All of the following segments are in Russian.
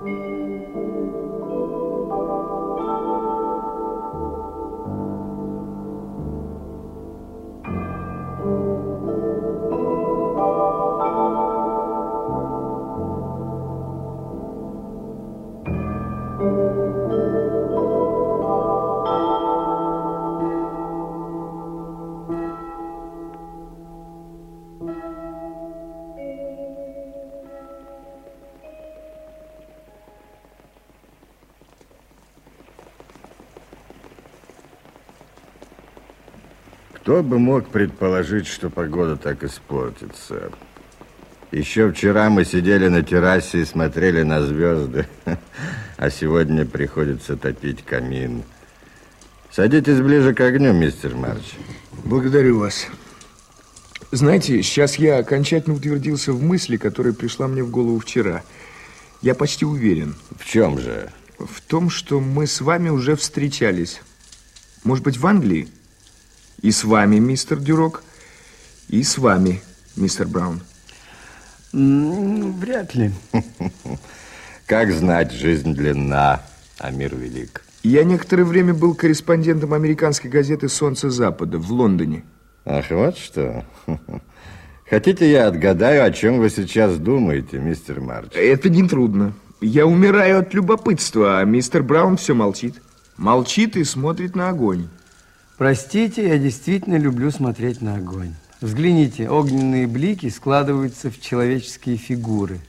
Müzik Кто бы мог предположить, что погода так испортится? Еще вчера мы сидели на террасе и смотрели на звезды, а сегодня приходится топить камин. Садитесь ближе к огню, мистер Марч. Благодарю вас. Знаете, сейчас я окончательно утвердился в мысли, которая пришла мне в голову вчера. Я почти уверен. В чем же? В том, что мы с вами уже встречались. Может быть, в Англии? И с вами, мистер Дюрок, и с вами, мистер Браун. Вряд ли. Как знать, жизнь длинна, а мир велик. Я некоторое время был корреспондентом американской газеты «Солнце Запада» в Лондоне. Ах, вот что. Хотите, я отгадаю, о чем вы сейчас думаете, мистер Марч? Это нетрудно. Я умираю от любопытства, а мистер Браун все молчит. Молчит и смотрит на огонь. Простите, я действительно люблю смотреть на огонь. Взгляните, огненные блики складываются в человеческие фигуры.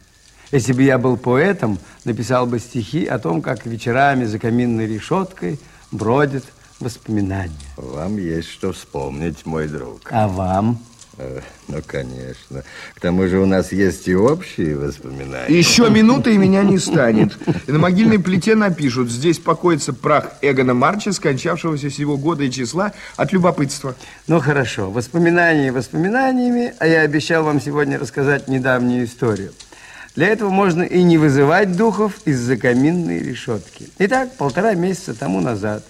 Если бы я был поэтом, написал бы стихи о том, как вечерами за каминной решеткой бродят воспоминания. Вам есть что вспомнить, мой друг. А вам? Э, ну, конечно. К тому же у нас есть и общие воспоминания. Еще минута, и меня не станет. И на могильной плите напишут, здесь покоится прах Эгона Марча, скончавшегося сего года и числа от любопытства. Ну, хорошо. Воспоминания воспоминаниями, а я обещал вам сегодня рассказать недавнюю историю. Для этого можно и не вызывать духов из-за каминной решетки. Итак, полтора месяца тому назад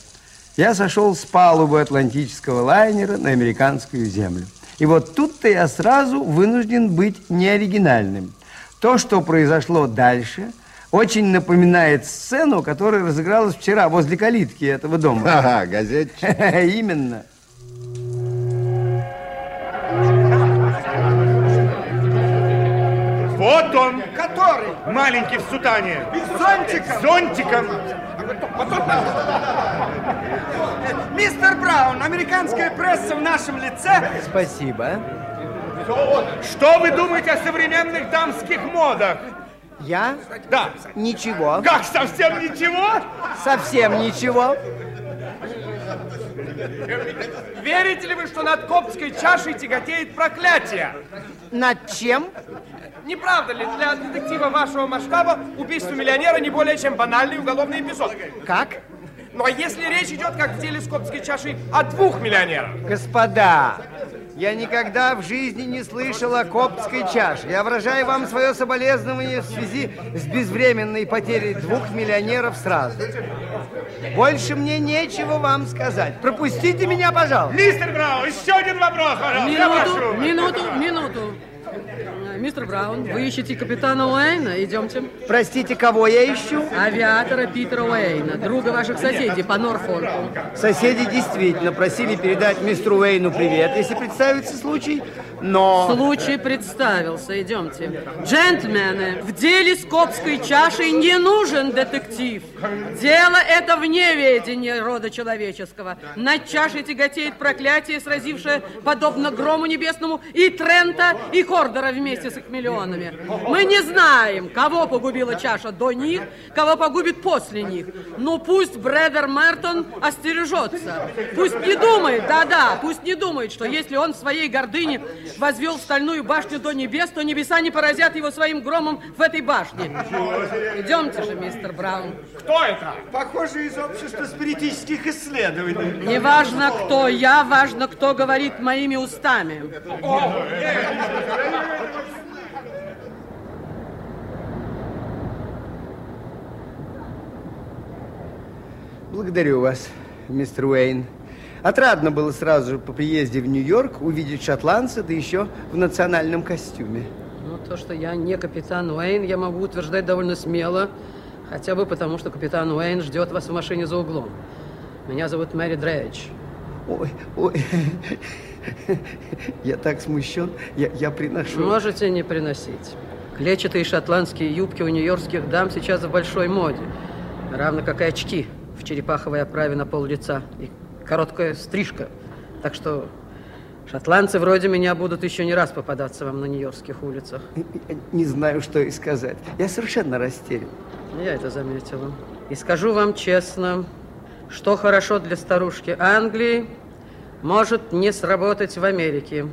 я сошел с палубы атлантического лайнера на американскую землю. И вот тут-то я сразу вынужден быть неоригинальным. То, что произошло дальше, очень напоминает сцену, которая разыгралась вчера возле калитки этого дома. Ага, газетчик. Именно. Вот он. Который? Маленький в сутане. С зонтиком? С зонтиком. Мистер Браун, американская пресса в нашем лице. Спасибо. Что вы думаете о современных дамских модах? Я? Да. Ничего. Как, совсем ничего? Совсем ничего. Верите ли вы, что над коптской чашей тяготеет проклятие? Над чем? Не правда ли для детектива вашего масштаба убийство миллионера не более чем банальный уголовный эпизод? Как? Но если речь идет, как в деле с коптской чашей, о двух миллионерах. Господа, я никогда в жизни не слышал о коптской чаше. Я выражаю вам свое соболезнование в связи с безвременной потерей двух миллионеров сразу. Больше мне нечего вам сказать. Пропустите меня, пожалуйста. Мистер Браун, еще один вопрос, пожалуйста. Минуту, минуту, минуту. Мистер Браун, вы ищете капитана Уэйна? Идемте. Простите, кого я ищу? Авиатора Питера Уэйна, друга ваших соседей по Норфолку. Соседи действительно просили передать мистеру Уэйну привет, если представится случай, но... Случай представился, идемте. Джентльмены, в деле с Копской чашей не нужен детектив. Дело это вне ведения рода человеческого. Над чашей тяготеет проклятие, сразившее, подобно грому небесному, и Трента, и Кордора вместе с их миллионами. Мы не знаем, кого погубила чаша до них, кого погубит после них. Но пусть Брэдер Мертон остережется. Пусть не думает, да-да, пусть не думает, что если он в своей гордыне возвел стальную башню до небес, то небеса не поразят его своим громом в этой башне. Идемте же, мистер Браун. Кто это? Похоже, из общества спиритических исследований. Не важно, кто я, важно, кто говорит моими устами. Благодарю вас, мистер Уэйн. Отрадно было сразу же по приезде в Нью-Йорк увидеть шотландца, да еще в национальном костюме. Ну, то, что я не капитан Уэйн, я могу утверждать довольно смело. Хотя бы потому, что капитан Уэйн ждет вас в машине за углом. Меня зовут Мэри Дрейдж. Ой, ой, я так смущен, я, я приношу... Можете не приносить. Клетчатые шотландские юбки у нью-йоркских дам сейчас в большой моде. Равно как и очки в черепаховой оправе на пол лица. И короткая стрижка. Так что шотландцы вроде меня будут еще не раз попадаться вам на нью-йоркских улицах. Не знаю, что и сказать. Я совершенно растерян. Я это заметила. И скажу вам честно, что хорошо для старушки Англии, может не сработать в Америке.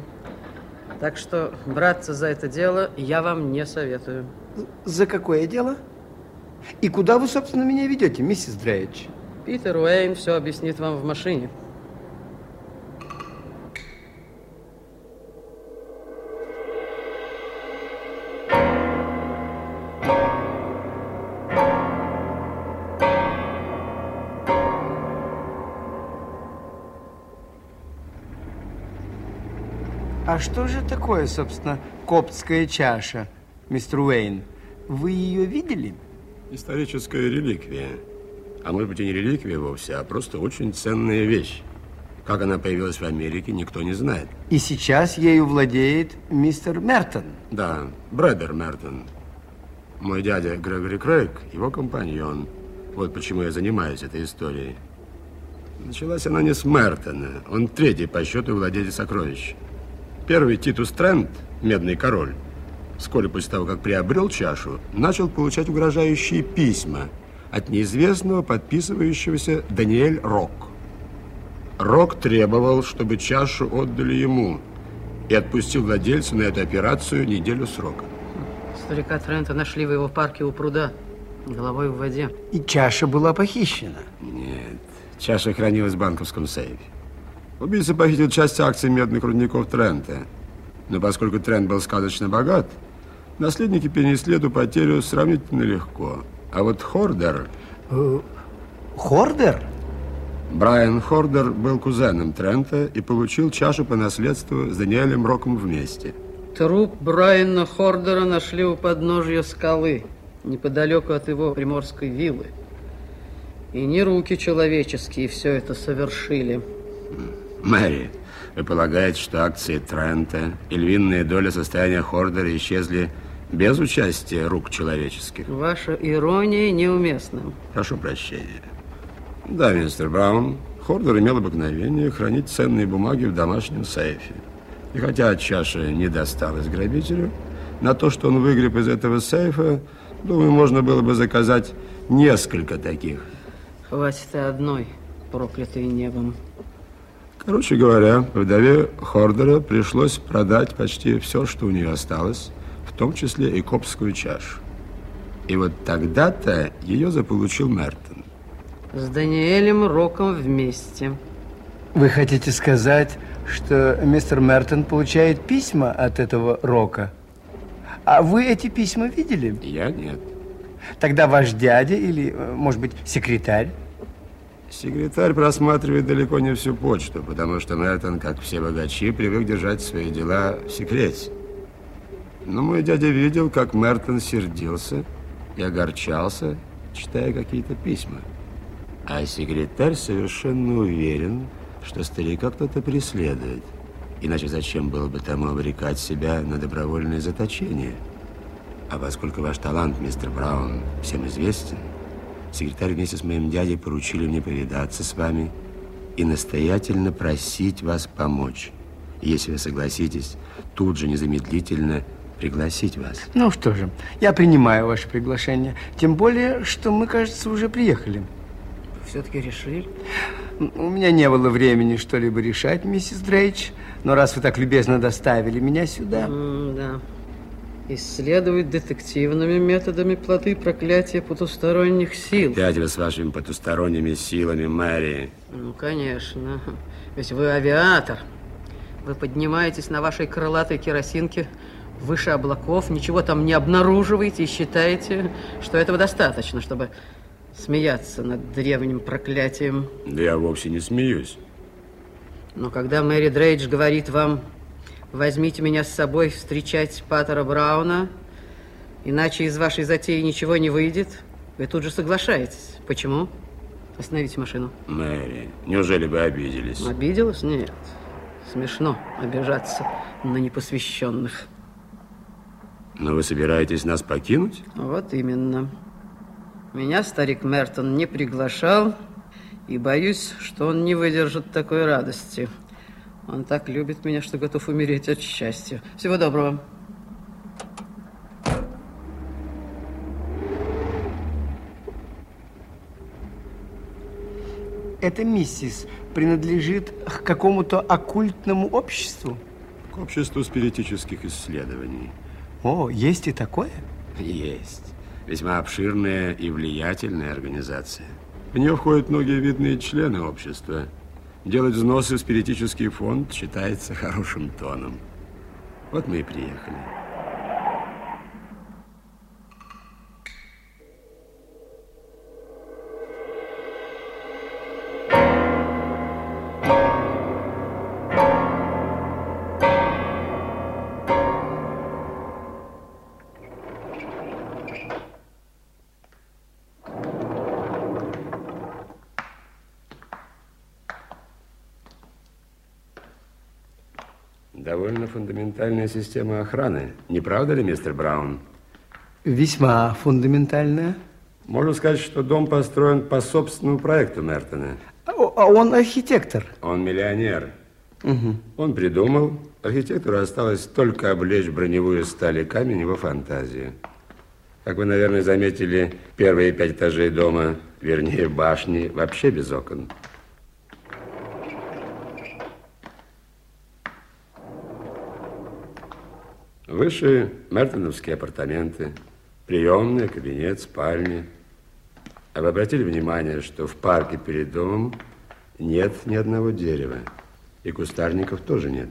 Так что браться за это дело я вам не советую. За какое дело? И куда вы, собственно, меня ведете, миссис Дрейдж? Питер Уэйн все объяснит вам в машине. А что же такое, собственно, коптская чаша, мистер Уэйн? Вы ее видели? Историческая реликвия. А может быть и не реликвия вовсе, а просто очень ценная вещь. Как она появилась в Америке, никто не знает. И сейчас ею владеет мистер Мертон. Да, Брэдер Мертон. Мой дядя Грегори Крейг, его компаньон. Вот почему я занимаюсь этой историей. Началась она не с Мертона. Он третий по счету владелец сокровищ. Первый Титус Трент, медный король, вскоре после того, как приобрел чашу, начал получать угрожающие письма от неизвестного подписывающегося Даниэль Рок. Рок требовал, чтобы чашу отдали ему и отпустил владельцу на эту операцию неделю срока. Старика Трента нашли в его парке у пруда, головой в воде. И чаша была похищена. Нет, чаша хранилась в банковском сейфе. Убийца похитил часть акций медных рудников Трента. Но поскольку Трент был сказочно богат, наследники перенесли эту потерю сравнительно легко. А вот Хордер... Э, Хордер? Брайан Хордер был кузеном Трента и получил чашу по наследству с Даниэлем Роком вместе. Труп Брайана Хордера нашли у подножья скалы, неподалеку от его приморской виллы. И не руки человеческие все это совершили. Мэри, вы полагаете, что акции Трента и львиная доля состояния Хордера исчезли без участия рук человеческих? Ваша ирония неуместна. Прошу прощения. Да, мистер Браун, Хордер имел обыкновение хранить ценные бумаги в домашнем сейфе. И хотя чаша не досталась грабителю, на то, что он выгреб из этого сейфа, думаю, можно было бы заказать несколько таких. Хватит и одной, проклятой небом. Короче говоря, вдове Хордера пришлось продать почти все, что у нее осталось, в том числе и копскую чашу. И вот тогда-то ее заполучил Мертон. С Даниэлем Роком вместе. Вы хотите сказать, что мистер Мертон получает письма от этого Рока? А вы эти письма видели? Я нет. Тогда ваш дядя или, э, может быть, секретарь? Секретарь просматривает далеко не всю почту, потому что Мертон, как все богачи, привык держать свои дела в секрете. Но мой дядя видел, как Мертон сердился и огорчался, читая какие-то письма. А секретарь совершенно уверен, что старика кто-то преследует. Иначе зачем было бы тому обрекать себя на добровольное заточение? А поскольку ваш талант, мистер Браун, всем известен, Секретарь вместе с моим дядей поручили мне повидаться с вами и настоятельно просить вас помочь. Если вы согласитесь, тут же незамедлительно пригласить вас. Ну что же, я принимаю ваше приглашение. Тем более, что мы, кажется, уже приехали. Все-таки решили? У меня не было времени что-либо решать, миссис Дрейч. Но раз вы так любезно доставили меня сюда... Mm, да. Исследовать детективными методами плоды проклятия потусторонних сил. Опять вы с вашими потусторонними силами, Мэри. Ну, конечно. Ведь вы авиатор. Вы поднимаетесь на вашей крылатой керосинке выше облаков, ничего там не обнаруживаете и считаете, что этого достаточно, чтобы смеяться над древним проклятием. Да я вовсе не смеюсь. Но когда Мэри Дрейдж говорит вам Возьмите меня с собой встречать Паттера Брауна, иначе из вашей затеи ничего не выйдет. Вы тут же соглашаетесь. Почему? Остановите машину. Мэри, неужели вы обиделись? Обиделась? Нет. Смешно обижаться на непосвященных. Но вы собираетесь нас покинуть? Вот именно. Меня старик Мертон не приглашал, и боюсь, что он не выдержит такой радости. Он так любит меня, что готов умереть от счастья. Всего доброго. Эта миссис принадлежит к какому-то оккультному обществу? К обществу спиритических исследований. О, есть и такое? Есть. Весьма обширная и влиятельная организация. В нее входят многие видные члены общества. Делать взносы в спиритический фонд считается хорошим тоном. Вот мы и приехали. Фундаментальная система охраны. Не правда ли, мистер Браун? Весьма фундаментальная. Можно сказать, что дом построен по собственному проекту Мертона. А а он архитектор. Он миллионер. Он придумал. Архитектору осталось только облечь броневую сталь и камень его фантазии. Как вы, наверное, заметили, первые пять этажей дома, вернее, башни, вообще без окон. Выше мертоновские апартаменты, приемная, кабинет, спальня. А вы обратили внимание, что в парке перед домом нет ни одного дерева, и кустарников тоже нет?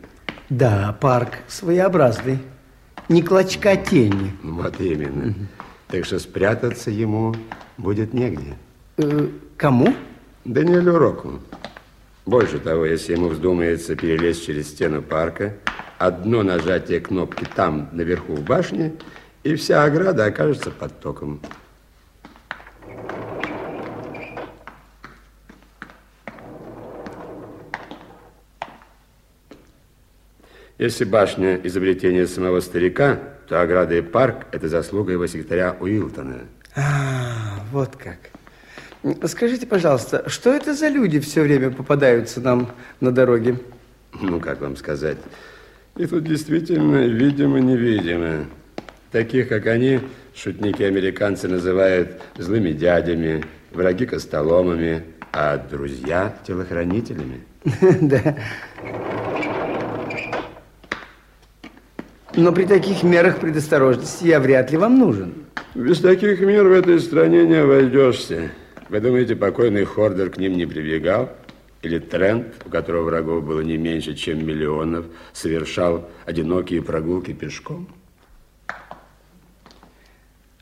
Да, парк своеобразный. Не клочка тени. Вот именно. Так что спрятаться ему будет негде. Э, кому? Даниэлю Року. Больше того, если ему вздумается перелезть через стену парка, одно нажатие кнопки там, наверху в башне, и вся ограда окажется под током. Если башня – изобретение самого старика, то ограда и парк – это заслуга его секретаря Уилтона. А, вот как. Скажите, пожалуйста, что это за люди все время попадаются нам на дороге? Ну, как вам сказать? И тут действительно видимо-невидимо. Таких, как они, шутники-американцы называют злыми дядями, враги костоломами, а друзья телохранителями. Да. Но при таких мерах предосторожности я вряд ли вам нужен. Без таких мер в этой стране не обойдешься. Вы думаете, покойный Хордер к ним не прибегал? Или Трент, у которого врагов было не меньше, чем миллионов, совершал одинокие прогулки пешком?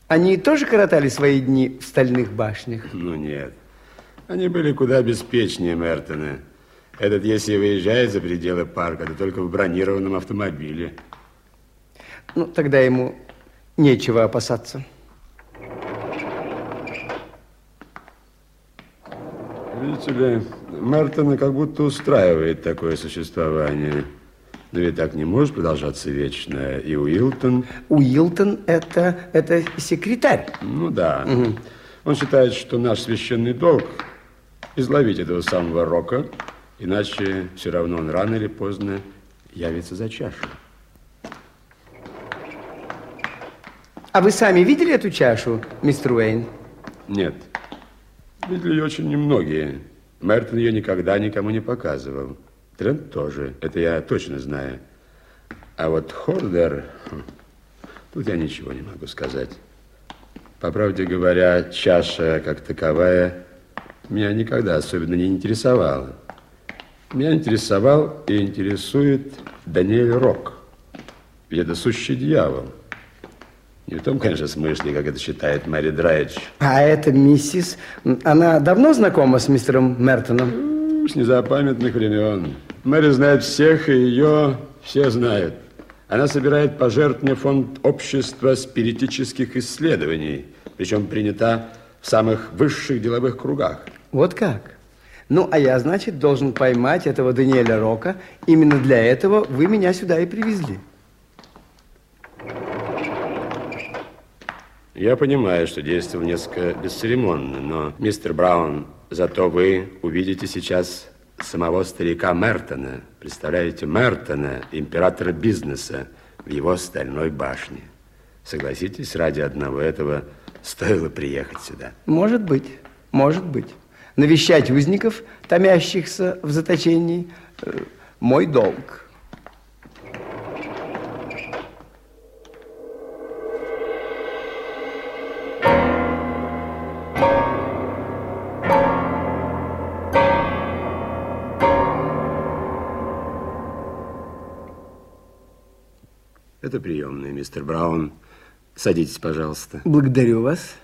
Они тоже коротали свои дни в стальных башнях? Ну, нет. Они были куда беспечнее Мертона. Этот, если выезжает за пределы парка, то только в бронированном автомобиле. Ну, тогда ему нечего опасаться. Видите ли, Мертона как будто устраивает такое существование. Но ведь так не может продолжаться вечно. И Уилтон... Уилтон это, это секретарь. Ну да. Он считает, что наш священный долг изловить этого самого Рока, иначе все равно он рано или поздно явится за чашу. А вы сами видели эту чашу, мистер Уэйн? Нет. Видели очень немногие. Мертон ее никогда никому не показывал. Трент тоже. Это я точно знаю. А вот Хордер... хм, Тут я ничего не могу сказать. По правде говоря, чаша как таковая меня никогда особенно не интересовала. Меня интересовал и интересует Даниэль Рок. Ведь это сущий дьявол. Не в том, конечно, смысле, как это считает Мэри Драйдж. А эта миссис, она давно знакома с мистером Мертоном? С незапамятных времен. Мэри знает всех, и ее все знают. Она собирает пожертвования фонд общества спиритических исследований. Причем принята в самых высших деловых кругах. Вот как? Ну, а я, значит, должен поймать этого Даниэля Рока. Именно для этого вы меня сюда и привезли. Я понимаю, что действовал несколько бесцеремонно, но, мистер Браун, зато вы увидите сейчас самого старика Мертона. Представляете, Мертона, императора бизнеса, в его стальной башне. Согласитесь, ради одного этого стоило приехать сюда. Может быть, может быть. Навещать узников, томящихся в заточении, э, мой долг. Мистер Браун. Садитесь, пожалуйста. Благодарю вас.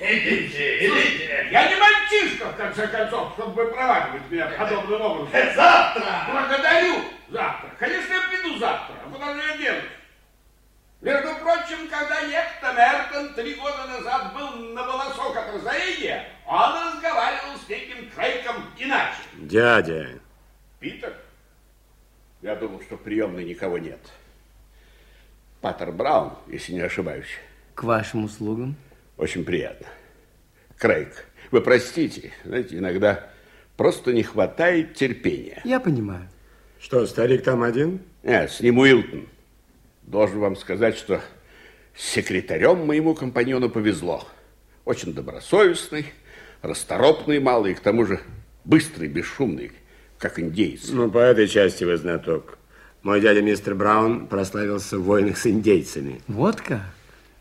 Идите, идите. Я не мальчишка, в конце концов, чтобы выпровадивать меня подобным образом. Завтра! Благодарю. Завтра. Конечно, я приду завтра. А куда же я денусь? Между прочим, когда некто Мертон три года назад был на волосок от разорения, он разговаривал с неким Крейком иначе. Дядя, Питер? Я думал, что в приемной никого нет. Паттер Браун, если не ошибаюсь. К вашим услугам. Очень приятно. Крейг, вы простите, знаете, иногда просто не хватает терпения. Я понимаю. что, старик там один? Нет, с ним Уилтон. Должен вам сказать, что с секретарем моему компаньону повезло. Очень добросовестный, расторопный малый, и к тому же быстрый, бесшумный, как индейец. Ну, по этой части вы знаток. Мой дядя мистер Браун прославился в войнах с индейцами. Вот как?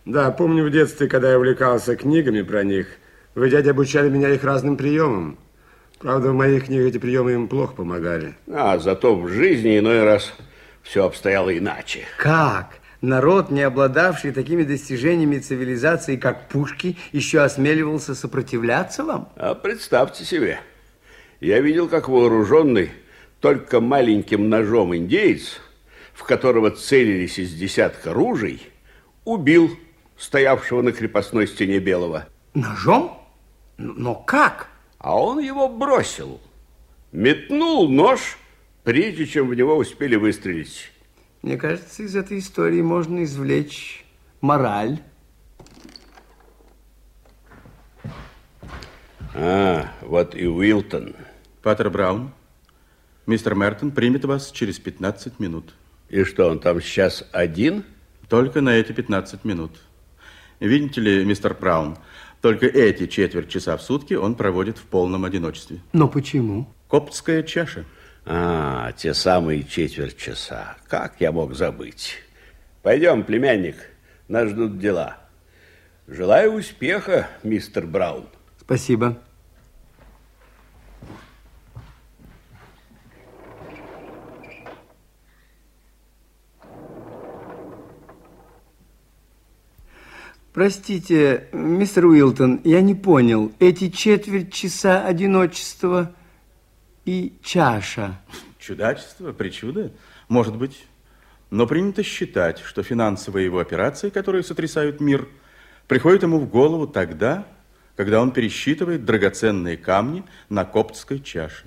Да, помню в детстве, когда я увлекался книгами про них, вы, дядя, обучали меня их разным приемам. Правда, в моих книгах эти приемы им плохо помогали. А зато в жизни иной раз все обстояло иначе. Как? Народ, не обладавший такими достижениями цивилизации, как пушки, еще осмеливался сопротивляться вам? А представьте себе, я видел, как вооруженный только маленьким ножом индеец, в которого целились из десятка ружей, убил стоявшего на крепостной стене белого. Ножом? Но как? А он его бросил. Метнул нож, прежде чем в него успели выстрелить. Мне кажется, из этой истории можно извлечь мораль. А, вот и Уилтон. Паттер Браун, мистер Мертон примет вас через 15 минут. И что, он там сейчас один? Только на эти 15 минут. Видите ли, мистер Браун, только эти четверть часа в сутки он проводит в полном одиночестве. Но почему? Коптская чаша. А, те самые четверть часа. Как я мог забыть? Пойдем, племянник, нас ждут дела. Желаю успеха, мистер Браун. Спасибо. Простите, мистер Уилтон, я не понял. Эти четверть часа одиночества и чаша. Чудачество, причуда, может быть. Но принято считать, что финансовые его операции, которые сотрясают мир, приходят ему в голову тогда, когда он пересчитывает драгоценные камни на коптской чаше.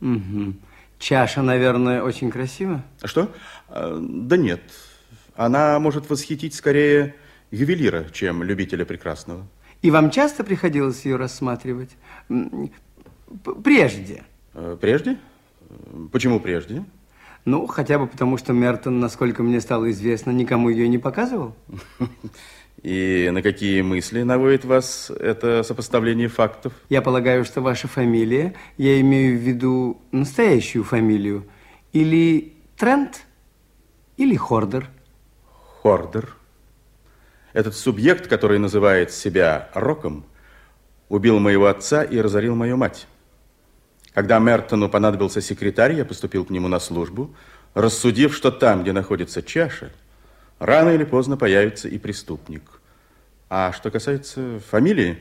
Мгм. Чаша, наверное, очень красива. Что? А, Да нет. Она может восхитить скорее ювелира, чем любителя прекрасного. И вам часто приходилось ее рассматривать? Прежде. Э, Прежде? Почему прежде? Ну, хотя бы потому, что Мертон, насколько мне стало известно, никому ее не показывал. И на какие мысли наводит вас это сопоставление фактов? Я полагаю, что ваша фамилия, я имею в виду настоящую фамилию, или Трент, или Хордер. Хордер. Этот субъект, который называет себя Роком, убил моего отца и разорил мою мать. Когда Мертону понадобился секретарь, я поступил к нему на службу, рассудив, что там, где находится чаша, рано или поздно появится и преступник. А что касается фамилии,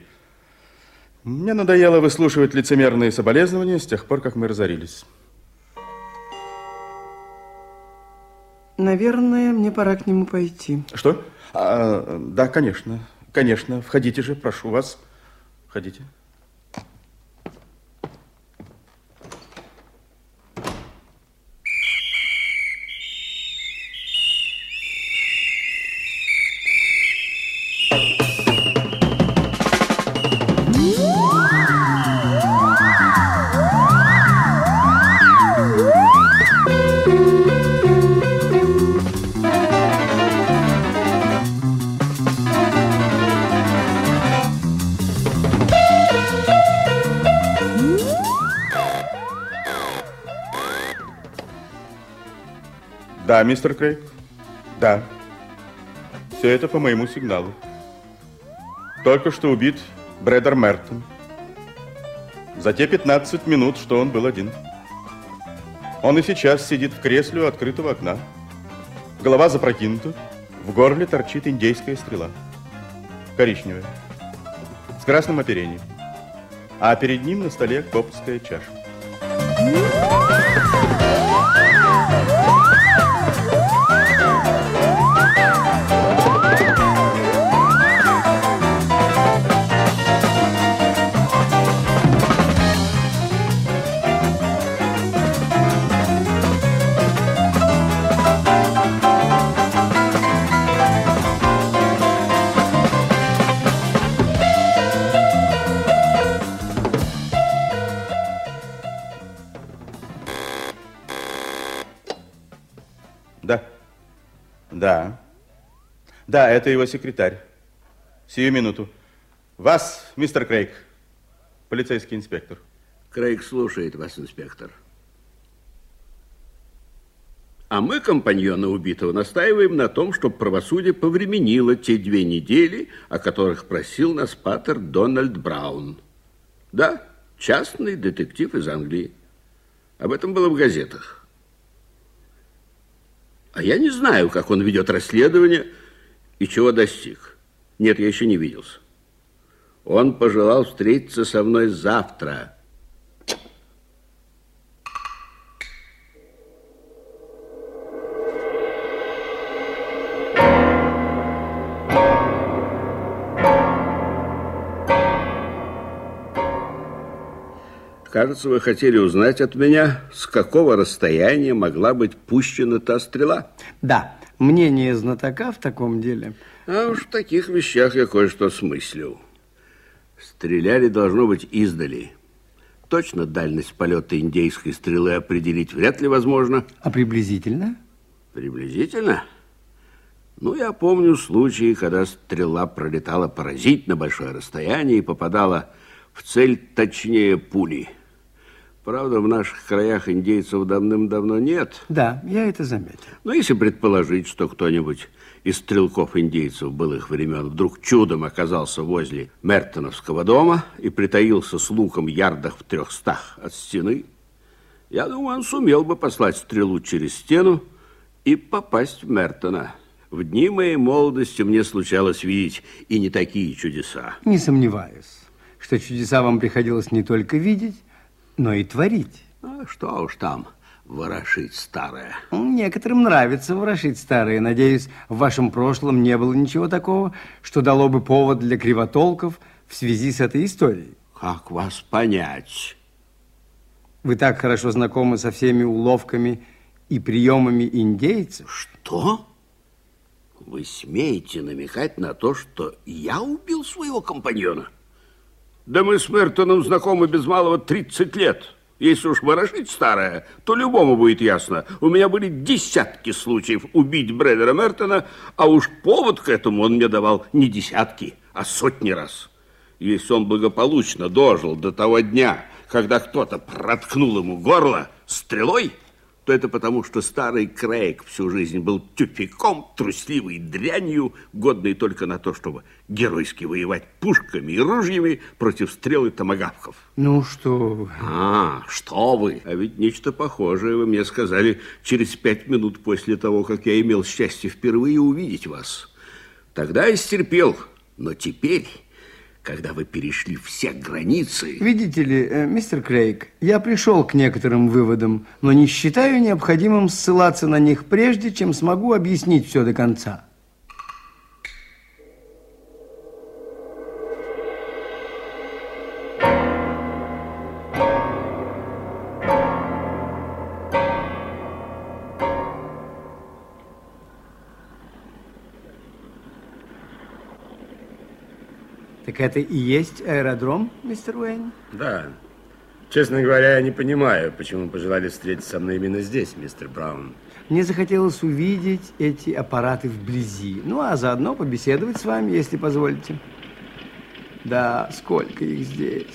мне надоело выслушивать лицемерные соболезнования с тех пор, как мы разорились. Наверное, мне пора к нему пойти. Что? А, да, конечно, Конечно, входите же, прошу вас. Входите. Да, мистер Крейг? Да. Все это по моему сигналу. Только что убит Брэдер Мертон. За те 15 минут, что он был один. Он и сейчас сидит в кресле у открытого окна. Голова запрокинута, в горле торчит индейская стрела. Коричневая, с красным оперением. А перед ним на столе коптская чаша. Да, это его секретарь. Сию минуту. Вас, мистер Крейг, полицейский инспектор. Крейг слушает вас, инспектор. А мы, компаньоны убитого, настаиваем на том, чтобы правосудие повременило те две недели, о которых просил нас патер Дональд Браун. Да, частный детектив из Англии. Об этом было в газетах. А я не знаю, как он ведет расследование и чего достиг. Нет, я еще не виделся. Он пожелал встретиться со мной завтра. Кажется, вы хотели узнать от меня, с какого расстояния могла быть пущена та стрела. Да, мнение знатока в таком деле. А уж в таких вещах я кое-что смыслил. Стреляли, должно быть, издали. Точно дальность полета индейской стрелы определить вряд ли возможно. А приблизительно? Приблизительно? Ну, я помню случаи, когда стрела пролетала поразительно большое расстояние и попадала в цель точнее пули. Правда, в наших краях индейцев давным-давно нет. Да, я это заметил. Но если предположить, что кто-нибудь из стрелков-индейцев былых времен вдруг чудом оказался возле Мертоновского дома и притаился с луком ярдах в трехстах от стены, я думаю, он сумел бы послать стрелу через стену и попасть в Мертона. В дни моей молодости мне случалось видеть и не такие чудеса. Не сомневаюсь, что чудеса вам приходилось не только видеть, но и творить. А что уж там ворошить старое. Некоторым нравится ворошить старое. Надеюсь, в вашем прошлом не было ничего такого, что дало бы повод для кривотолков в связи с этой историей. Как вас понять? Вы так хорошо знакомы со всеми уловками и приемами индейцев. Что? Вы смеете намекать на то, что я убил своего компаньона? Да мы с Мертоном знакомы без малого 30 лет. Если уж ворошить старое, то любому будет ясно. У меня были десятки случаев убить Брэдера Мертона, а уж повод к этому он мне давал не десятки, а сотни раз. Если он благополучно дожил до того дня, когда кто-то проткнул ему горло стрелой, то это потому, что старый Крейг всю жизнь был тюпиком, трусливой дрянью, годной только на то, чтобы геройски воевать пушками и ружьями против стрел и томагавков. Ну, что вы. А, что вы? А ведь нечто похожее вы мне сказали через пять минут после того, как я имел счастье впервые увидеть вас. Тогда я стерпел, но теперь когда вы перешли все границы... Видите ли, э, мистер Крейг, я пришел к некоторым выводам, но не считаю необходимым ссылаться на них прежде, чем смогу объяснить все до конца. Так это и есть аэродром, мистер Уэйн? Да. Честно говоря, я не понимаю, почему пожелали встретиться со мной именно здесь, мистер Браун. Мне захотелось увидеть эти аппараты вблизи. Ну, а заодно побеседовать с вами, если позволите. Да, сколько их здесь.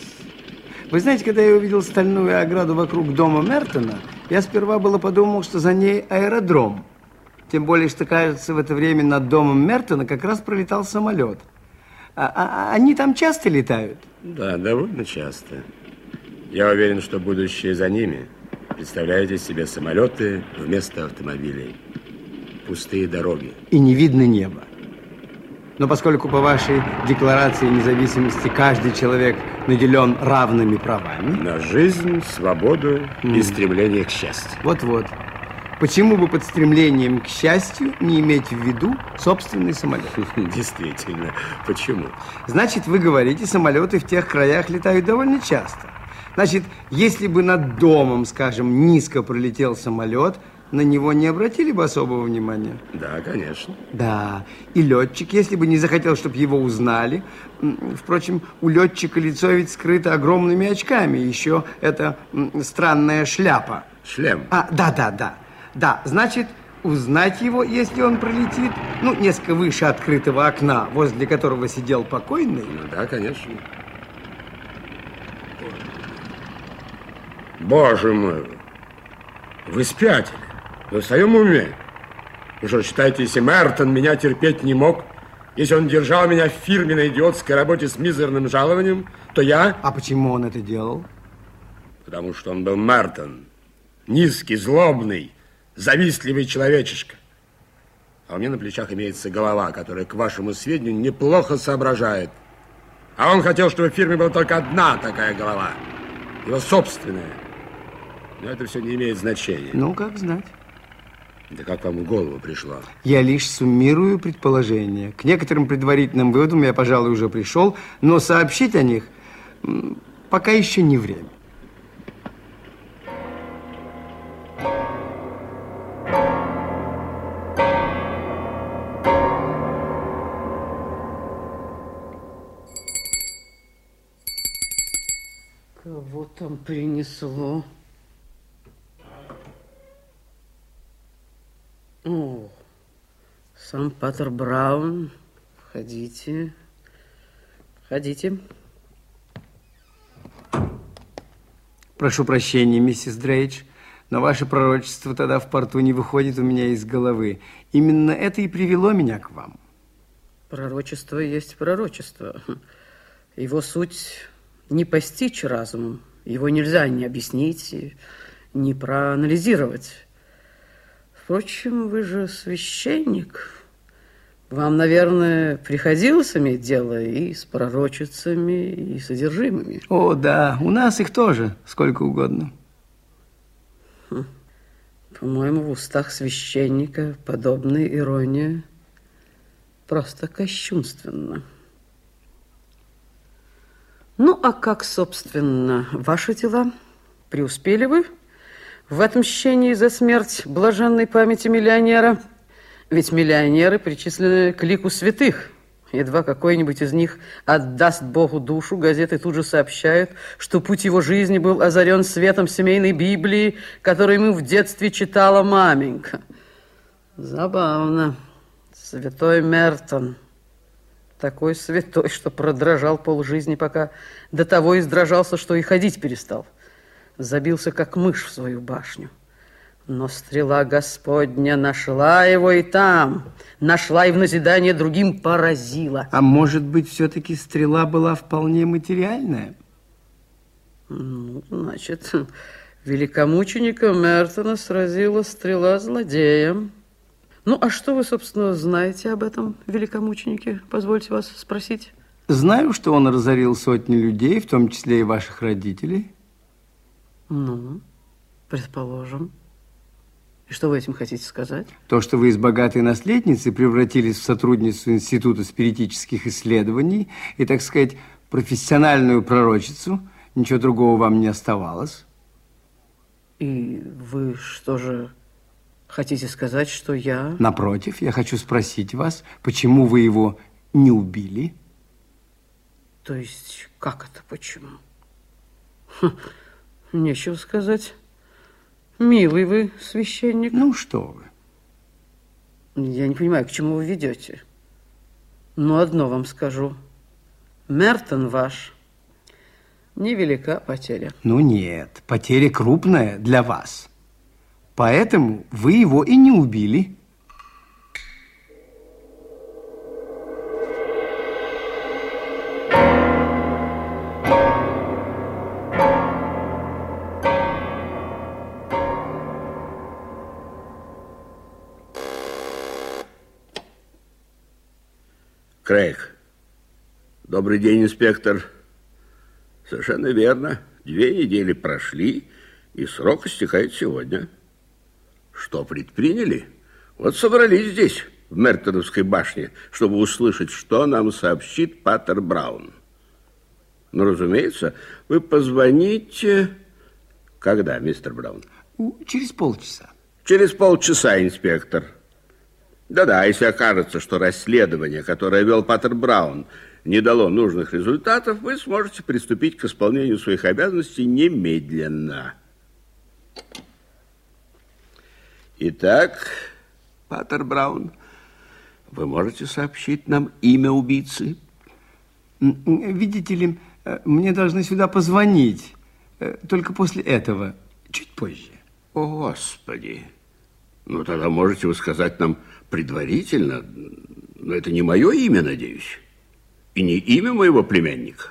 Вы знаете, когда я увидел стальную ограду вокруг дома Мертона, я сперва было подумал, что за ней аэродром. Тем более, что, кажется, в это время над домом Мертона как раз пролетал самолет. А, а, а они там часто летают? Да, довольно часто. Я уверен, что будущее за ними. Представляете себе самолеты вместо автомобилей. Пустые дороги. И не видно неба. Но поскольку по вашей декларации независимости каждый человек наделен равными правами... На жизнь, свободу mm. и стремление к счастью. Вот-вот. Почему бы под стремлением к счастью не иметь в виду собственный самолет? Действительно, почему? Значит, вы говорите, самолеты в тех краях летают довольно часто. Значит, если бы над домом, скажем, низко пролетел самолет, на него не обратили бы особого внимания? Да, конечно. Да, и летчик, если бы не захотел, чтобы его узнали. Впрочем, у летчика лицо ведь скрыто огромными очками. Еще это странная шляпа. Шлем? А, да, да, да. Да, значит, узнать его, если он пролетит, ну, несколько выше открытого окна, возле которого сидел покойный. Ну, да, конечно. Боже мой, вы спятили. Вы в своем уме? Вы что, считаете, если Мертон меня терпеть не мог, если он держал меня в фирменной идиотской работе с мизерным жалованием, то я... А почему он это делал? Потому что он был Мертон. Низкий, злобный, завистливый человечишка. А у меня на плечах имеется голова, которая, к вашему сведению, неплохо соображает. А он хотел, чтобы в фирме была только одна такая голова. Его собственная. Но это все не имеет значения. Ну, как знать. Да как вам в голову пришло? Я лишь суммирую предположения. К некоторым предварительным выводам я, пожалуй, уже пришел, но сообщить о них пока еще не время. Там принесло? О, сам Паттер Браун. Входите. Входите. Прошу прощения, миссис Дрейдж, но ваше пророчество тогда в порту не выходит у меня из головы. Именно это и привело меня к вам. Пророчество есть пророчество. Его суть не постичь разумом. Его нельзя ни объяснить, ни проанализировать. Впрочем, вы же священник. Вам, наверное, приходилось иметь дело и с пророчицами, и с содержимыми. О, да, у нас их тоже сколько угодно. Хм. По-моему, в устах священника подобная ирония просто кощунственна. Ну, а как, собственно, ваши дела? Преуспели вы? в отмщении за смерть блаженной памяти миллионера. Ведь миллионеры причислены к лику святых. Едва какой-нибудь из них отдаст Богу душу, газеты тут же сообщают, что путь его жизни был озарен светом семейной Библии, которую ему в детстве читала маменька. Забавно. Святой Мертон. Такой святой, что продрожал полжизни, пока до того издрожался, что и ходить перестал забился, как мышь в свою башню. Но стрела Господня нашла его и там, нашла и в назидание другим поразила. А может быть, все-таки стрела была вполне материальная? Ну, значит, великомученика Мертона сразила стрела злодея. Ну, а что вы, собственно, знаете об этом великомученике? Позвольте вас спросить. Знаю, что он разорил сотни людей, в том числе и ваших родителей. Ну, предположим. И что вы этим хотите сказать? То, что вы из богатой наследницы превратились в сотрудницу Института спиритических исследований и, так сказать, профессиональную пророчицу, ничего другого вам не оставалось. И вы что же хотите сказать, что я... Напротив, я хочу спросить вас, почему вы его не убили? То есть, как это почему? Хм, нечего сказать. Милый вы священник. Ну, что вы. Я не понимаю, к чему вы ведете. Но одно вам скажу. Мертон ваш. Невелика потеря. Ну нет, потеря крупная для вас. Поэтому вы его и не убили. Крейг. Добрый день, инспектор. Совершенно верно. Две недели прошли, и срок истекает сегодня. Что предприняли? Вот собрались здесь, в Мертоновской башне, чтобы услышать, что нам сообщит Паттер Браун. Ну, разумеется, вы позвоните... Когда, мистер Браун? Через полчаса. Через полчаса, инспектор. Да-да, если окажется, что расследование, которое вел Паттер Браун, не дало нужных результатов, вы сможете приступить к исполнению своих обязанностей немедленно. Итак, Паттер Браун, вы можете сообщить нам имя убийцы? Видите ли, э, мне должны сюда позвонить. Э, только после этого, чуть позже. О, Господи! Ну, тогда можете вы сказать нам предварительно, но это не мое имя, надеюсь, и не имя моего племянника.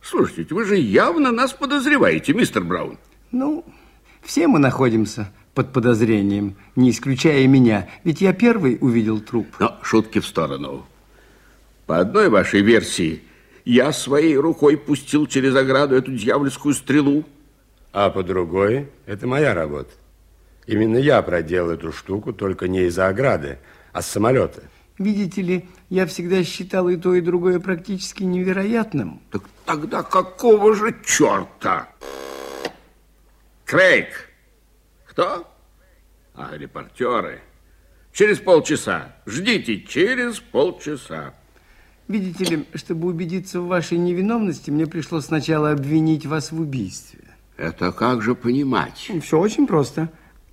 Слушайте, вы же явно нас подозреваете, мистер Браун. Ну, все мы находимся под подозрением, не исключая меня, ведь я первый увидел труп. Но шутки в сторону. По одной вашей версии, я своей рукой пустил через ограду эту дьявольскую стрелу. А по другой, это моя работа. Именно я проделал эту штуку, только не из-за ограды, а с самолета. Видите ли, я всегда считал и то, и другое практически невероятным. Так тогда какого же черта? Крейг! Кто? А, репортеры. Через полчаса. Ждите, через полчаса. Видите ли, чтобы убедиться в вашей невиновности, мне пришлось сначала обвинить вас в убийстве. Это как же понимать? Все очень просто.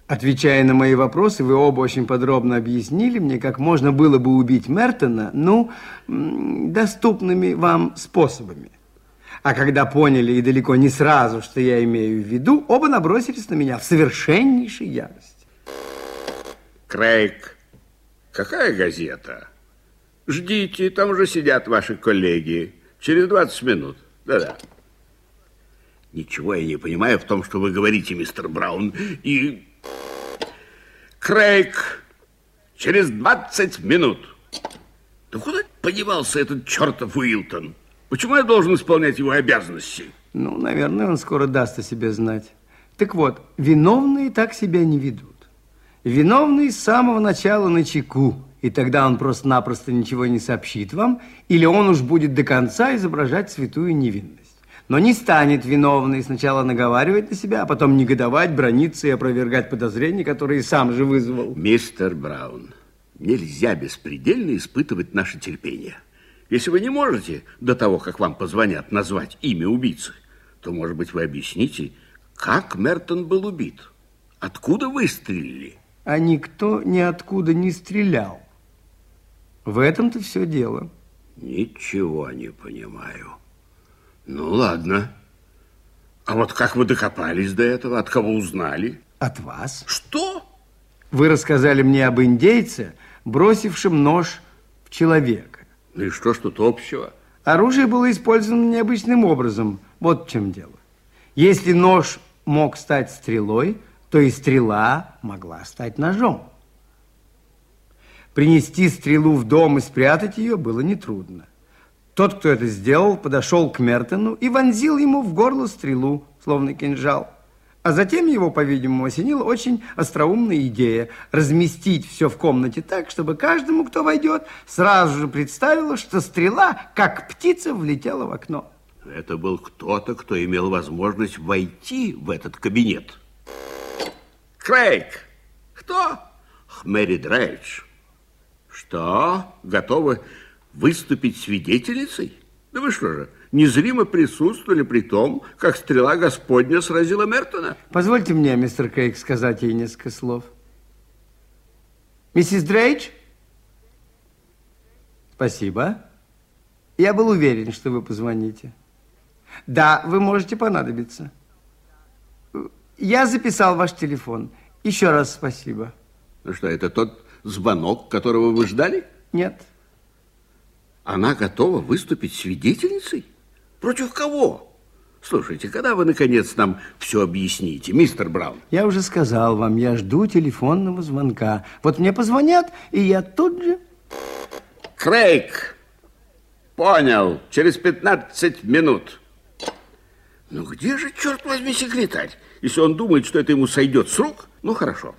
Отвечая на мои вопросы, вы оба очень подробно объяснили мне, как можно было бы убить Мертона, ну, доступными вам способами. А когда поняли и далеко не сразу, что я имею в виду, оба набросились на меня в совершеннейшей ярости. Крейг, какая газета? Ждите, там уже сидят ваши коллеги. Через 20 минут. Да-да. Ничего я не понимаю в том, что вы говорите, мистер Браун. И... Крейг, через 20 минут. Да куда подевался этот чертов Уилтон? Почему я должен исполнять его обязанности? Ну, наверное, он скоро даст о себе знать. Так вот, виновные так себя не ведут. Виновный с самого начала на чеку, и тогда он просто-напросто ничего не сообщит вам, или он уж будет до конца изображать святую невинность. Но не станет виновный сначала наговаривать на себя, а потом негодовать, брониться и опровергать подозрения, которые сам же вызвал. Мистер Браун, нельзя беспредельно испытывать наше терпение. Если вы не можете до того, как вам позвонят, назвать имя убийцы, то, может быть, вы объясните, как Мертон был убит? Откуда выстрелили? А никто ниоткуда не стрелял. В этом-то все дело. Ничего не понимаю. Ну, ладно. А вот как вы докопались до этого? От кого узнали? От вас. Что? Вы рассказали мне об индейце, бросившем нож в человека. Ну и что ж тут общего? Оружие было использовано необычным образом. Вот в чем дело. Если нож мог стать стрелой, то и стрела могла стать ножом. Принести стрелу в дом и спрятать ее было нетрудно. Тот, кто это сделал, подошел к Мертону и вонзил ему в горло стрелу, словно кинжал. А затем его, по-видимому, осенила очень остроумная идея разместить все в комнате так, чтобы каждому, кто войдет, сразу же представило, что стрела, как птица, влетела в окно. Это был кто-то, кто имел возможность войти в этот кабинет. Крейг! Кто? Мэри Дрейдж. Что? Готовы выступить свидетельницей? Да вы что же, незримо присутствовали при том, как стрела Господня сразила Мертона? Позвольте мне, мистер Крейг, сказать ей несколько слов. Миссис Дрейдж? Спасибо. Я был уверен, что вы позвоните. Да, вы можете понадобиться. Я записал ваш телефон. Еще раз спасибо. Ну что, это тот звонок, которого вы ждали? Нет. Она готова выступить свидетельницей? Против кого? Слушайте, когда вы, наконец, нам все объясните, мистер Браун? Я уже сказал вам, я жду телефонного звонка. Вот мне позвонят, и я тут же... Крейг! Понял, через 15 минут. Ну где же, черт возьми, секретарь? Если он думает, что это ему сойдет с рук, ну хорошо.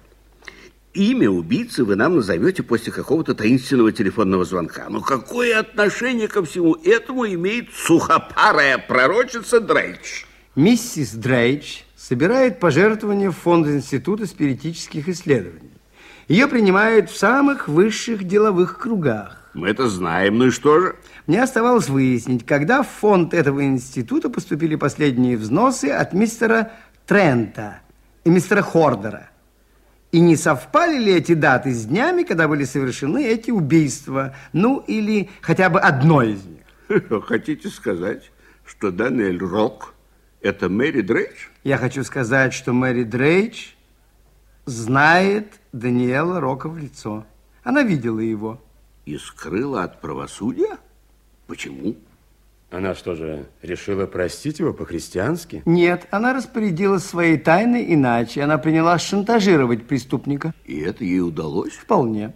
Имя убийцы вы нам назовете после какого-то таинственного телефонного звонка. Но какое отношение ко всему этому имеет сухопарая пророчица Дрейдж? Миссис Дрейдж собирает пожертвования в фонд Института спиритических исследований. Ее принимают в самых высших деловых кругах. Мы это знаем, ну и что же? Мне оставалось выяснить, когда в фонд этого института поступили последние взносы от мистера Трента и мистера Хордера. И не совпали ли эти даты с днями, когда были совершены эти убийства? Ну, или хотя бы одно из них. Хотите сказать, что Даниэль Рок – это Мэри Дрейдж? Я хочу сказать, что Мэри Дрейдж знает Даниэла Рока в лицо. Она видела его. И скрыла от правосудия? Почему? Она что же, решила простить его по-христиански? Нет, она распорядилась своей тайной иначе. Она принялась шантажировать преступника. И это ей удалось? Вполне.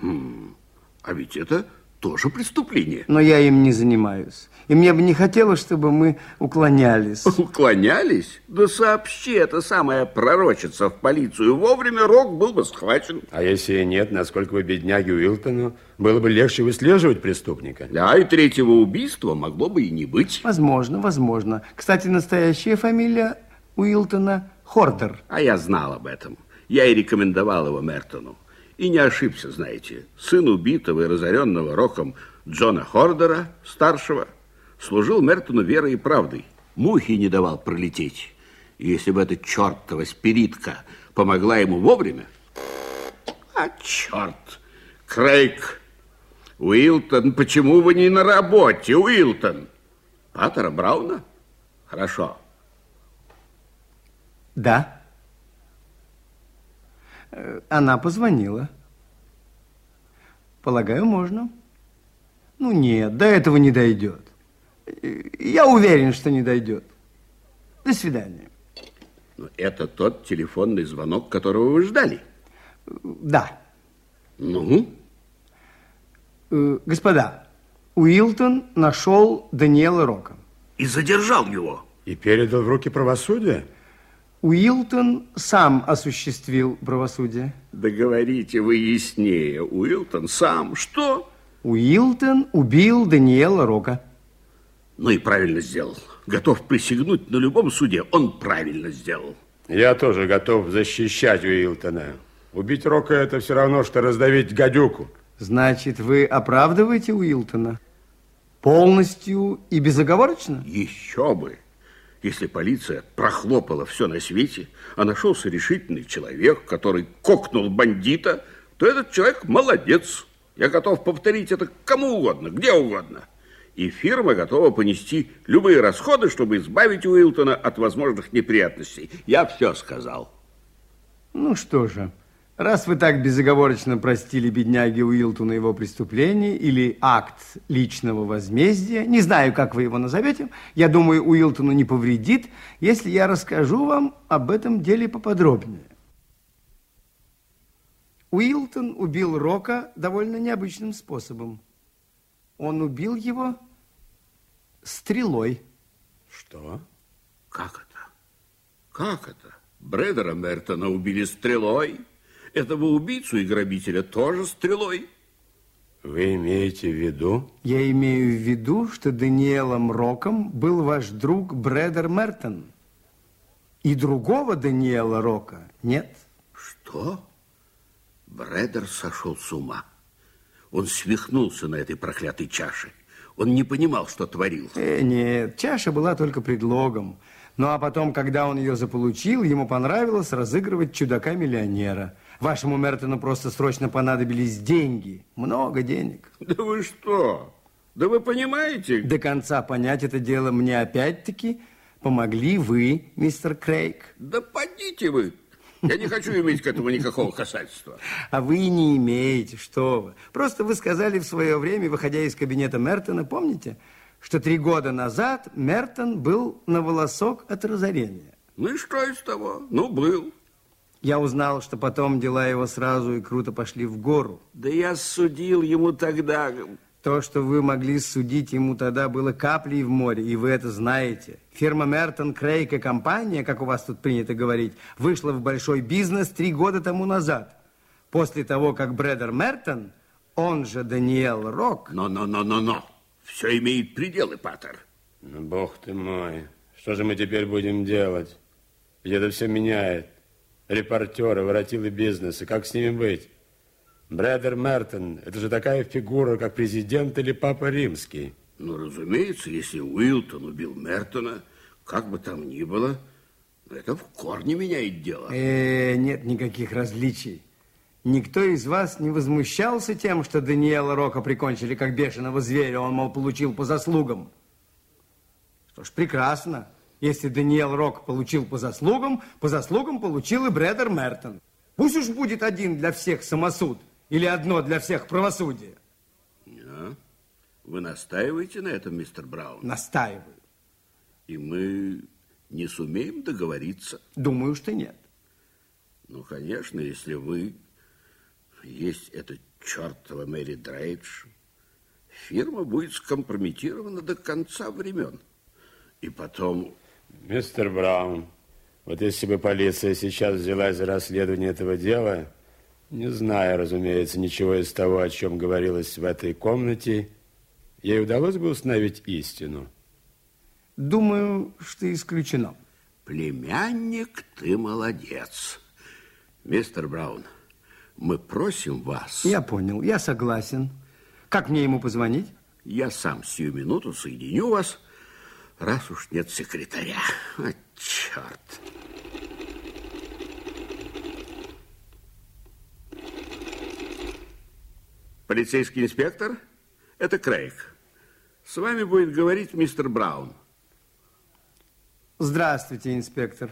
Хм, а ведь это тоже преступление. Но я им не занимаюсь. И мне бы не хотелось, чтобы мы уклонялись. Уклонялись? Да сообщи это самая пророчица в полицию. Вовремя Рок был бы схвачен. А если нет, насколько бы бедняге Уилтону было бы легче выслеживать преступника? Да, и третьего убийства могло бы и не быть. Возможно, возможно. Кстати, настоящая фамилия Уилтона Хордер. А я знал об этом. Я и рекомендовал его Мертону. И не ошибся, знаете. Сын убитого и разоренного Роком Джона Хордера, старшего, служил Мертону верой и правдой. Мухи не давал пролететь. Если бы эта чертова спиритка помогла ему вовремя... А, черт! Крейг! Уилтон, почему вы не на работе, Уилтон? Паттера Брауна? Хорошо. Да. Э, Она позвонила. Полагаю, можно. Ну, нет, до этого не дойдет. Я уверен, что не дойдет. До свидания. Но это тот телефонный звонок, которого вы ждали. Да. Ну? Э, Господа, Уилтон нашел Даниэла Рока. И задержал его. И передал в руки правосудия? Уилтон сам осуществил правосудие. Да говорите вы яснее. Уилтон сам. Что? Уилтон убил Даниэла Рока. Ну и правильно сделал. Готов присягнуть на любом суде. Он правильно сделал. Я тоже готов защищать Уилтона. Убить Рока это все равно, что раздавить гадюку. Значит, вы оправдываете Уилтона? Полностью и безоговорочно? Еще бы. Если полиция прохлопала все на свете, а нашелся решительный человек, который кокнул бандита, то этот человек молодец. Я готов повторить это кому угодно, где угодно. И фирма готова понести любые расходы, чтобы избавить Уилтона от возможных неприятностей. Я все сказал. Ну что же, раз вы так безоговорочно простили бедняге Уилтону его преступление или акт личного возмездия, не знаю, как вы его назовете, я думаю, Уилтону не повредит, если я расскажу вам об этом деле поподробнее. Уилтон убил Рока довольно необычным способом. Он убил его стрелой. Что? Как это? Как это? Брэдера Мертона убили стрелой. Этого убийцу и грабителя тоже стрелой. Вы имеете в виду? Я имею в виду, что Даниэлом Роком был ваш друг Брэдер Мертон. И другого Даниэла Рока нет. Что? Брэдер сошел с ума. Он свихнулся на этой проклятой чаше. Он не понимал, что творил. Э, нет, чаша была только предлогом. Ну а потом, когда он ее заполучил, ему понравилось разыгрывать чудака-миллионера. Вашему Мертону просто срочно понадобились деньги. Много денег. Да вы что? Да вы понимаете? До конца понять это дело мне опять-таки помогли вы, мистер Крейг. Да подите вы. Я не хочу иметь к этому никакого касательства. А вы не имеете, что вы. Просто вы сказали в свое время, выходя из кабинета Мертона, помните, что три года назад Мертон был на волосок от разорения. Ну и что из того? Ну, был. Я узнал, что потом дела его сразу и круто пошли в гору. Да я судил ему тогда... То, что вы могли судить ему тогда, было каплей в море, и вы это знаете. Фирма Мертон Крейг и компания, как у вас тут принято говорить, вышла в большой бизнес три года тому назад. После того, как Брэдер Мертон, он же Даниэл Рок... Но-но-но-но-но. Все имеет пределы, Паттер. Ну, бог ты мой. Что же мы теперь будем делать? Ведь это все меняет. Репортеры, воротилы бизнеса. Как с ними быть? Брэдер Мертон, это же такая фигура, как президент или папа римский. Ну, разумеется, если Уилтон убил Мертона, как бы там ни было, это в корне меняет дело. Э, нет никаких различий. Никто из вас не возмущался тем, что Даниэла Рока прикончили как бешеного зверя, он, мол, получил по заслугам. Что ж, прекрасно. Если Даниэл Рок получил по заслугам, по заслугам получил и Брэдер Мертон. Пусть уж будет один для всех самосуд или одно для всех правосудие. А? Вы настаиваете на этом, мистер Браун? Настаиваю. И мы не сумеем договориться? Думаю, что нет. Ну, конечно, если вы есть эта чертова Мэри Дрейдж, фирма будет скомпрометирована до конца времен. И потом... Мистер Браун, вот если бы полиция сейчас взялась за расследование этого дела, не зная, разумеется, ничего из того, о чем говорилось в этой комнате, ей удалось бы установить истину? Думаю, что исключено. Племянник, ты молодец. Мистер Браун, мы просим вас... Я понял, я согласен. Как мне ему позвонить? Я сам сию минуту соединю вас, раз уж нет секретаря. А, черт. Полицейский инспектор, это Крейг. С вами будет говорить мистер Браун. Здравствуйте, инспектор.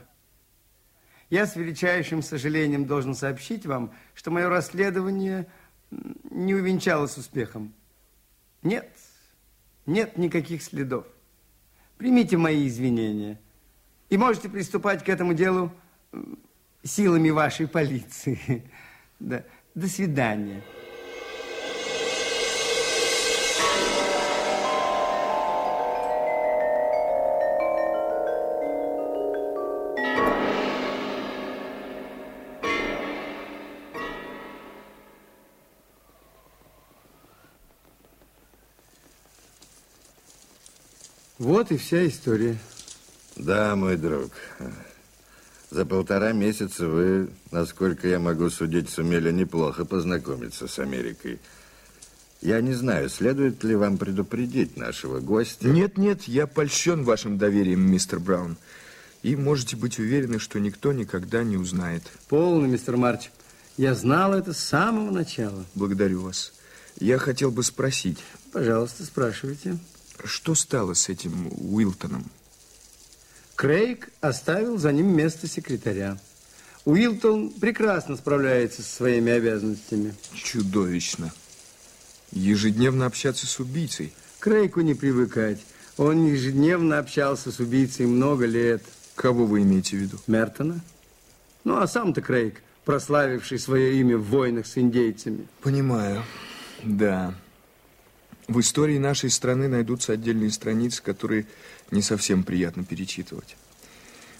Я с величайшим сожалением должен сообщить вам, что мое расследование не увенчалось успехом. Нет, нет никаких следов. Примите мои извинения. И можете приступать к этому делу силами вашей полиции. Да. До свидания. Вот и вся история. Да, мой друг. За полтора месяца вы, насколько я могу судить, сумели неплохо познакомиться с Америкой. Я не знаю, следует ли вам предупредить нашего гостя. Нет, нет, я польщен вашим доверием, мистер Браун. И можете быть уверены, что никто никогда не узнает. Полно, мистер Марч. Я знал это с самого начала. Благодарю вас. Я хотел бы спросить. Пожалуйста, спрашивайте. Что стало с этим Уилтоном? Крейг оставил за ним место секретаря. Уилтон прекрасно справляется со своими обязанностями. Чудовищно. Ежедневно общаться с убийцей. Крейгу не привыкать. Он ежедневно общался с убийцей много лет. Кого вы имеете в виду? Мертона. Ну, а сам-то Крейг, прославивший свое имя в войнах с индейцами. Понимаю. Да. В истории нашей страны найдутся отдельные страницы, которые не совсем приятно перечитывать.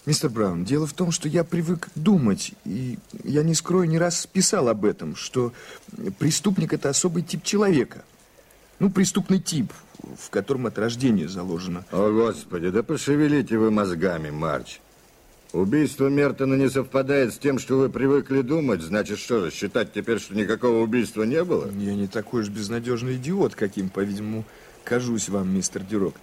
Мистер Браун, дело в том, что я привык думать, и я не скрою, не раз писал об этом, что преступник – это особый тип человека. Ну, преступный тип, в котором от рождения заложено. О, Господи, да пошевелите вы мозгами, Марч. Убийство Мертона не совпадает с тем, что вы привыкли думать. Значит, что же, считать теперь, что никакого убийства не было? Я не такой уж безнадежный идиот, каким, по-видимому, кажусь вам, мистер Дюрок.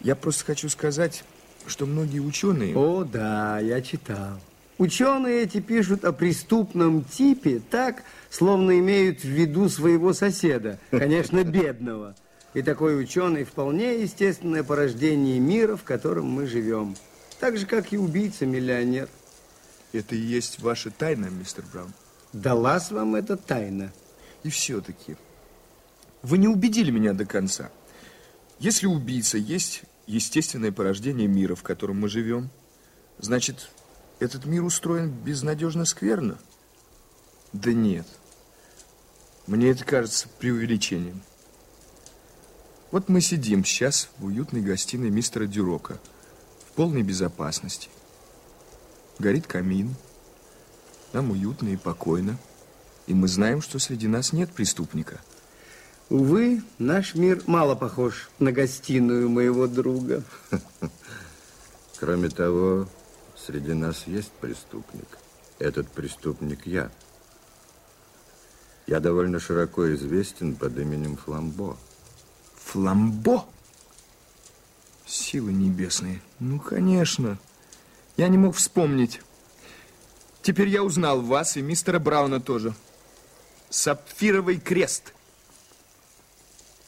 Я просто хочу сказать, что многие ученые... О, да, я читал. Ученые эти пишут о преступном типе так, словно имеют в виду своего соседа, конечно, бедного. И такой ученый вполне естественное порождение мира, в котором мы живем. Так же, как и убийца-миллионер. Это и есть ваша тайна, мистер Браун. Далась вам эта тайна. И все-таки вы не убедили меня до конца. Если убийца есть естественное порождение мира, в котором мы живем, значит, этот мир устроен безнадежно скверно? Да нет. Мне это кажется преувеличением. Вот мы сидим сейчас в уютной гостиной мистера Дюрока, полной безопасности. Горит камин, нам уютно и покойно, и мы знаем, что среди нас нет преступника. Увы, наш мир мало похож на гостиную моего друга. Кроме того, среди нас есть преступник. Этот преступник я. Я довольно широко известен под именем Фламбо. Фламбо? Силы небесные. Ну, конечно. Я не мог вспомнить. Теперь я узнал вас и мистера Брауна тоже. Сапфировый крест.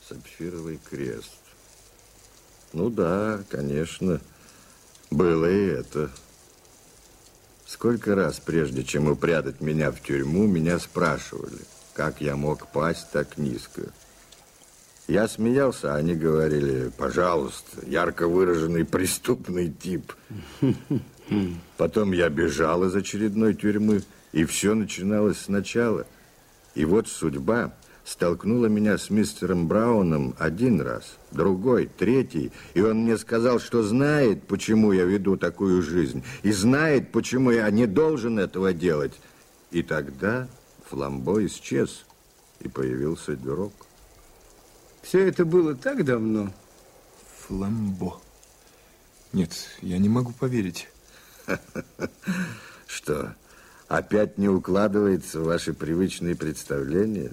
Сапфировый крест. Ну да, конечно. Было и это. Сколько раз, прежде чем упрятать меня в тюрьму, меня спрашивали, как я мог пасть так низко. Я смеялся, а они говорили, пожалуйста, ярко выраженный преступный тип. Потом я бежал из очередной тюрьмы, и все начиналось сначала. И вот судьба столкнула меня с мистером Брауном один раз, другой, третий, и он мне сказал, что знает, почему я веду такую жизнь, и знает, почему я не должен этого делать. И тогда Фламбо исчез, и появился Дюрок. Все это было так давно. Фламбо. Нет, я не могу поверить. Что, опять не укладывается в ваши привычные представления?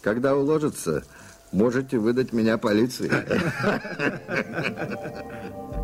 Когда уложится, можете выдать меня полиции.